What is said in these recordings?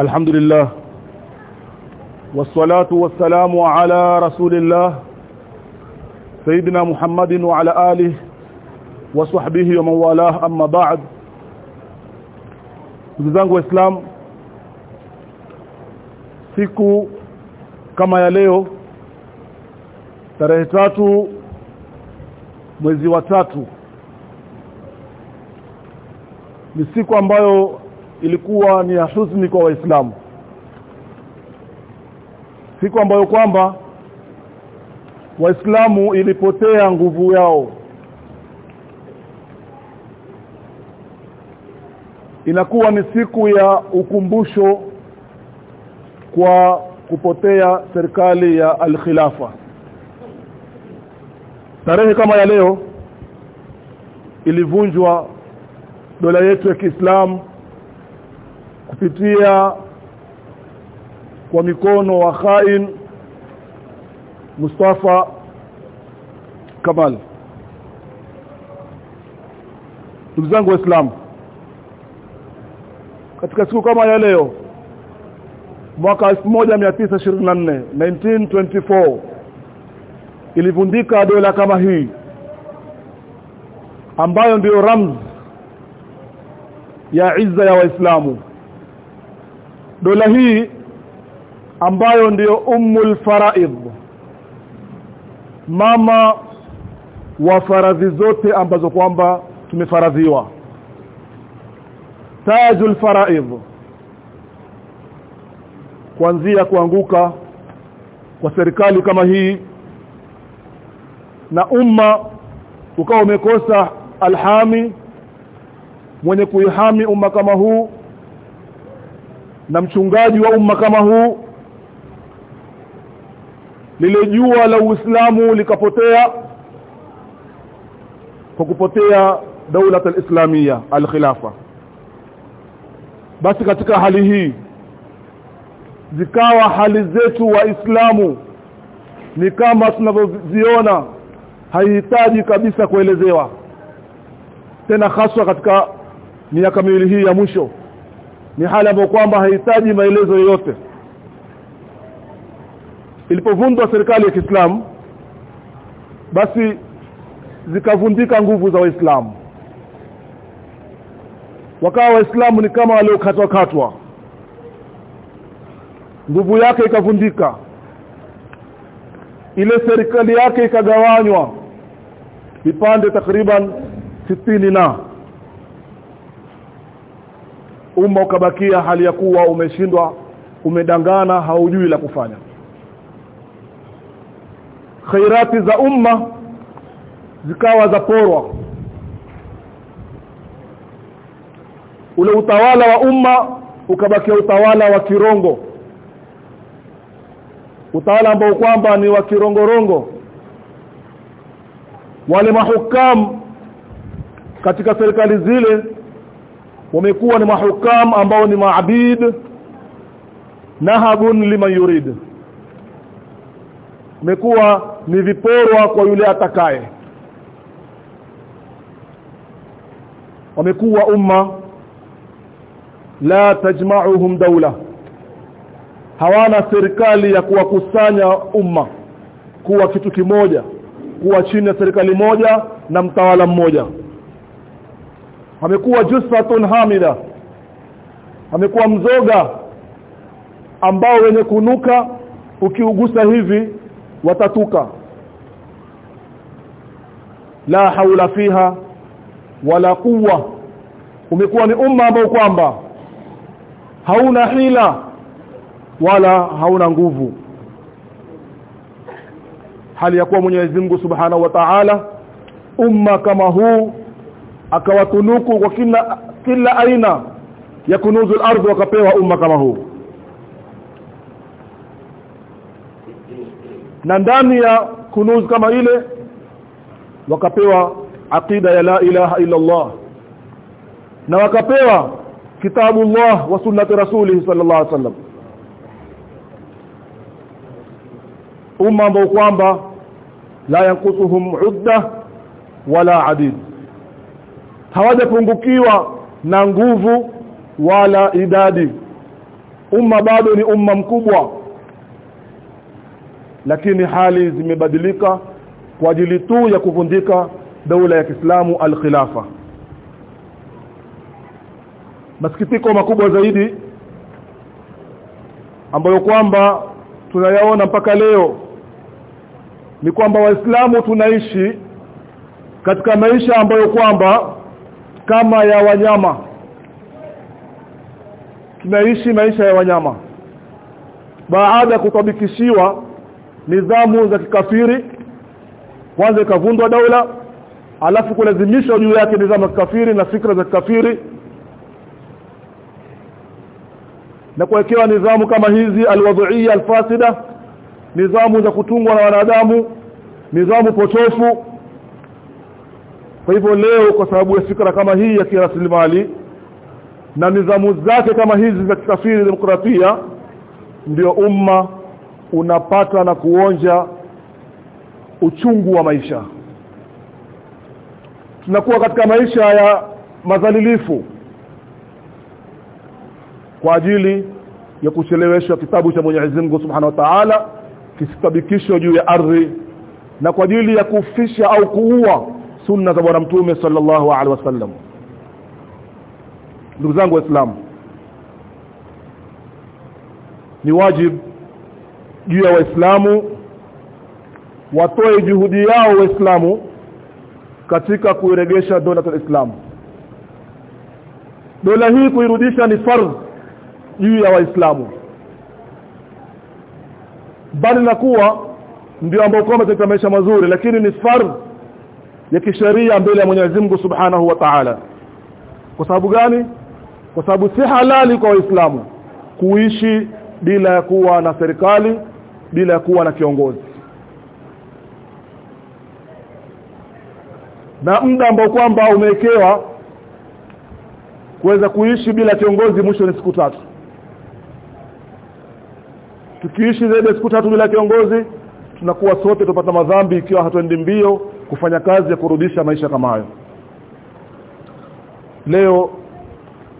الحمد لله والصلاة والسلام على رسول الله سيدنا محمد وعلى آله وصحبه ومن والاه أما بعد ndugu zangu waislamu siku kama ya leo tarehe tatu mwezi wa tatu ni siku ambayo ilikuwa ni ya huzuni kwa waislamu. Siku ambayo kwamba waislamu ilipotea nguvu yao. Inakuwa ni siku ya ukumbusho kwa kupotea serikali ya alkhilafa. Tarehe kama ya leo ilivunjwa dola yetu ya Kiislamu kupitia kwa mikono wa khain Mustafa Kamal. Ndugu zangu waislamu katika siku kama ya leo mwaka 1924 1924 ilivundika dola kama hii ambayo ndiyo ramzi ya izza ya waislamu dola hii ambayo ndiyo ummul faraid. Mama wa faradhi zote ambazo kwamba tumefaradhiwa. Tajul faraid. Kuanzia kuanguka kwa serikali kama hii na umma ukawa umekosa alhami mwenye kuihami umma kama huu na mchungaji wa umma kama huu. Lile jua la Uislamu likapotea kwa kupotea daula al-islamia al-khilafa. Basi katika hali hii zikawa hali zetu waislamu ni kama tunavyoziona haihitaji kabisa kuelezewa tena haswa katika miaka miwili hii ya mwisho ni hali ambayo kwamba haihitaji maelezo yoyote. Ilipovundwa serikali ya Kiislamu basi zikavundika nguvu za waislamu. Wakawa waislamu ni kama waliokatwa katwa nguvu yake ikavundika. Ile serikali yake ikagawanywa. Vipande takriban sitini na umma ukabakia hali ya kuwa umeshindwa umedangana haujui la kufanya. Khairati za umma zikawa za porwa. Ule utawala wa umma ukabakia utawala wa kirongo. Utawala ambao kwamba ni wa kirongorongo. Wale mahukamu katika serikali zile wamekuwa ni mahukam ambao ni maabid nahabun liman yurid. Wamekuwa ni viporwa kwa yule atakaye. Wamekuwa umma. La tajma'uhum dawla. Hawana serikali ya kuwakusanya umma. Kuwa kitu kimoja. Kuwa chini ya serikali moja na mtawala mmoja amekuwa jusatun hamida. Amekuwa mzoga ambao wenye kunuka ukiugusa hivi watatuka. La haula fiha wala quwwa. Umekuwa ni umma ambao kwamba hauna hila wala hauna nguvu. Hali ya kuwa Mwenyezi Mungu Subhanahu wa Ta'ala umma kama huu akawatunuku kwa kila kila aina ya kunuzul ardhi wakapewa umma kama huu. Na ndani ya kunuz kama ile wakapewa aqida ya la ilaha illa Allah. Na wakapewa kitabu Allah wa sunnati rasulih sallallahu alaihi wasallam. Umma ambao kwamba la yankusuhum udda wala adid hawajapungukiwa na nguvu wala idadi. Umma bado ni umma mkubwa lakini hali zimebadilika kwa ajili tu ya kuvundika daula ya Kiislamu al-khilafa. Masikitiko makubwa zaidi ambayo kwamba tunayaona mpaka leo ni kwamba waislamu tunaishi katika maisha ambayo kwamba kama ya wanyama. Tunaishi maisha ya wanyama. Baada ya kutabikishiwa nidhamu za kikafiri kwanza ikavundwa daula alafu kulazimishwa juu yake nidhamu za kikafiri na fikra za kikafiri na kuwekewa nidhamu kama hizi alwadhuia alfasida nidhamu za kutungwa na wanadamu nidhamu potofu kwa hivyo leo kwa sababu ya fikra kama hii ya kiraslimali na nizamu zake kama hizi za kikafiri demokratia ndio umma unapata na kuonja uchungu wa maisha. Tunakuwa katika maisha ya madhalilifu kwa ajili ya kucheleweshwa kitabu cha Mwenyezi Mungu Subhanahu wa Ta'ala kisitabikishwe juu ya ardhi na kwa ajili ya kufisha au kuua sunna za bwana mtume sallallahu alaihi wasallam. Ndugu zangu waislamu ni wajib juu ya waislamu watoe juhudi yao waislamu katika kuiregesha dola ya Islam. Dola hii kuirudisha ni fardh juu ya waislamu. Bali na kuwa ndio ambao kwa maisha mazuri lakini ni fardh ya kisheria mbele ya Mwenyezi Mungu Subhanahu wa Ta'ala. Kwa sababu gani? Kwa sababu si halali kwa waislamu kuishi bila ya kuwa na serikali bila ya kuwa na kiongozi. Na muda ambao kwamba umewekewa kuweza kuishi bila kiongozi mwisho ni siku tatu. Tukiishi zaidi ya siku tatu bila kiongozi tunakuwa sote tupata madhambi ikiwa hatuendi mbio kufanya kazi ya kurudisha maisha kama hayo. Leo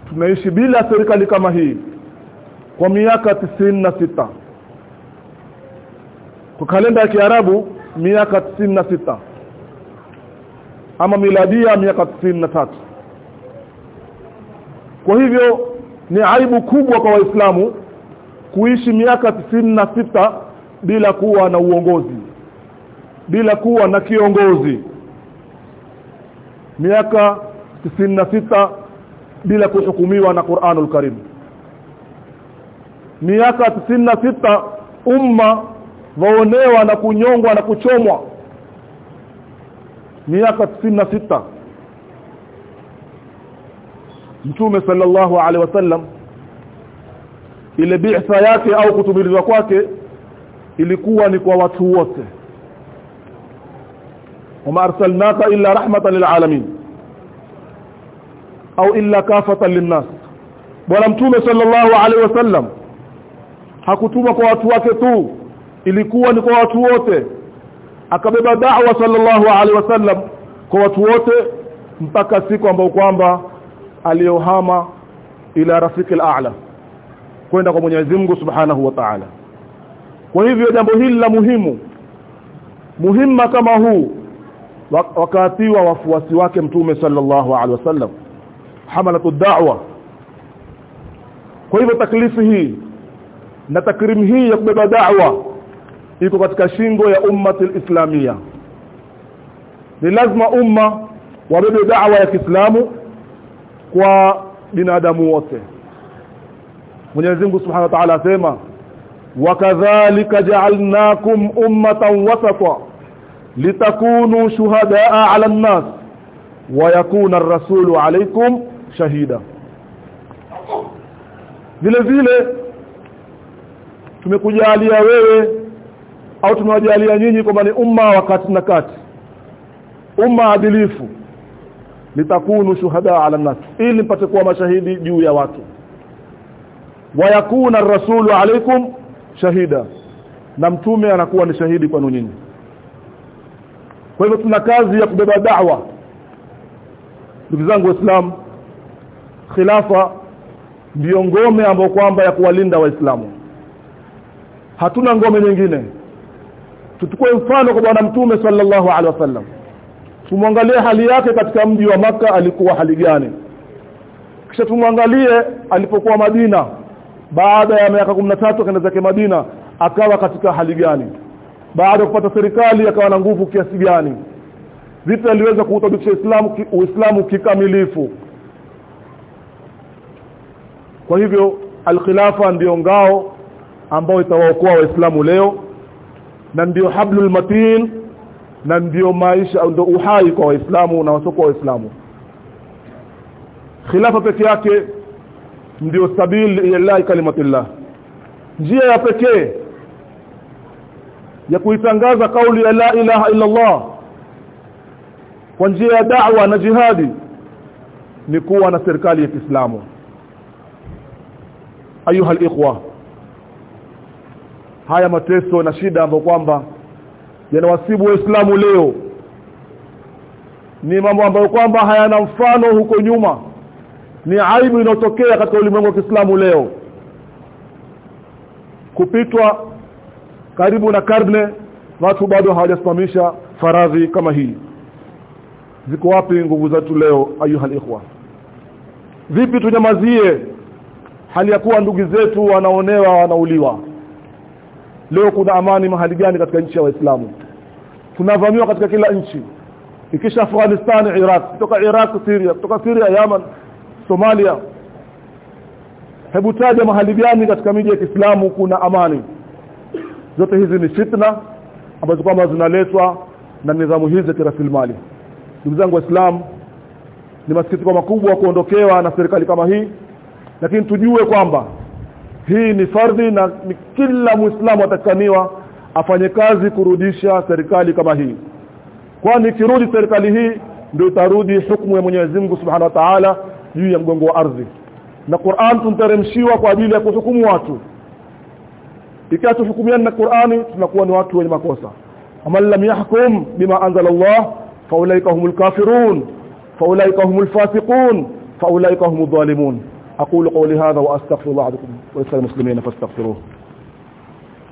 tunaishi bila serikali kama hii kwa miaka tisini na sita. Kwa kalenda ya Kiarabu miaka tisini na sita. Ama miladia miaka tisini na tatu. Kwa hivyo ni aibu kubwa kwa waislamu kuishi miaka tisini na sita bila kuwa na uongozi bila kuwa na kiongozi. Miaka sita bila kuhukumiwa na Qur'anul Karim. Miaka sita umma waonewa na kunyongwa na kuchomwa. Miaka sita. Mtume sallallahu alaihi wasallam ile bi'tha yake au kutumilizwa kwake ilikuwa ni kwa watu wote wama arsalnaka illa rahmatan lilalamin au illa kafatan linnas bwana mtume sallallahu alaihi wasallam hakutuma kwa watu wake tu ilikuwa ni kwa watu wote akabeba da'wa sallallahu alaihi wasallam kwa watu wote mpaka siku ambayo kwamba aliyohama ila rafiki al-a'la kwenda kwa Mwenyezi Mungu Subhanahu wa Ta'ala kwa hivyo jambo hili la muhimu muhimma kama huu wakatiwa wafuasi wake mtume sallallahu alaihi wasallam. Hamalatu da'wa. Kwa hivyo taklifu hii na takrim hii ya kubeba da'wa iko katika shingo ya ummati islamia ni lazima umma wabebe da'wa ya Kiislamu kwa binadamu wote. Mwenyezi Mungu Subhanahu wa Ta'ala asema wakadhalika ja'alnakum ummatan wasata litakunu shuhadaa 'ala an-nas wa yakuna ar-rasulu 'alaykum shahida. Vile vile tumekujalia wewe au tumewajalia nyinyi kwamba ni umma wakati na kati umma adilifu litakunu shuhada ala nas ili mpate kuwa mashahidi juu ya watu. Wayakuna rasulu alaikum shahida na mtume anakuwa ni shahidi kwenu nyinyi kwa hivyo tuna kazi ya kubeba da'wa. Ndugu zangu waislamu khilafa ndio ngome ambayo kwamba ya kuwalinda waislamu. Hatuna ngome nyingine. Tutukue mfano kwa bwana mtume sallallahu alaihi wasallam. Tumwangalie hali yake katika mji wa maka alikuwa hali gani. Kisha tumwangalie alipokuwa Madina. Baada ya miaka 13 akaenda zake Madina akawa katika hali gani baada ya kupata serikali akawa na nguvu kiasi gani. Vipi aliweza kuutabisha Uislamu Uislamu kikamilifu. Kwa hivyo alkhilafa ndiyo ngao ambao itawaokoa waislamu leo na ndio hablul matin na ndio maisha ndio uhai kwa waislamu na wasoko waislamu. Khilafa peke yake ndiyo sabili ila kalimatillah njia ya pekee ya kuitangaza kauli ya la ilaha illa Allah kwa njia ya da'wa na jihadi ni kuwa na serikali ya Kiislamu. Ayuha ikhwa haya mateso na shida ambayo kwamba yanawasibu waislamu leo ni mambo ambayo kwamba hayana mfano huko nyuma ni aibu inayotokea katika ulimwengu wa Kiislamu leo. Kupitwa karibu na karne watu bado hawajasimamisha faradhi kama hii. Ziko wapi nguvu zetu leo ayuha ikhwa? Vipi tunyamazie? Hali ya kuwa ndugu zetu wanaonewa wanauliwa. Leo kuna amani mahali gani katika nchi ya waislamu? Tunavamiwa katika kila nchi. Ikisha Afghanistan Iraq kutoka Iraq Syria kutoka Syria yaman Somalia. Hebu taja mahali gani katika miji ya Kiislamu kuna amani zote hizi ni fitna ambazo kwamba zinaletwa na nidhamu hizi za kirasilimali ndugu zangu waislamu ni masikitiko makubwa kuondokewa na serikali kama hii lakini tujue kwamba hii ni fardhi na ni kila muislamu atakaniwa afanye kazi kurudisha serikali kama hii. Kwani ikirudi serikali hii ndio itarudi hukumu ya Mwenyezi Mungu Subhanahu wa Ta'ala juu ya mgongo wa ardhi. Na Qur'an tunteremshiwa kwa ajili ya kuhukumu watu ikiwa tuhukumiana na Qur'ani tunakuwa ni watu wenye makosa amal lam yahkum bima anzala Allah faulaika humul kafirun faulaika humul fasiqun faulaika humudh dhalimun aqulu qawli hadha wa astaghfirullah lakum wa lisal muslimin fastaghfiruhu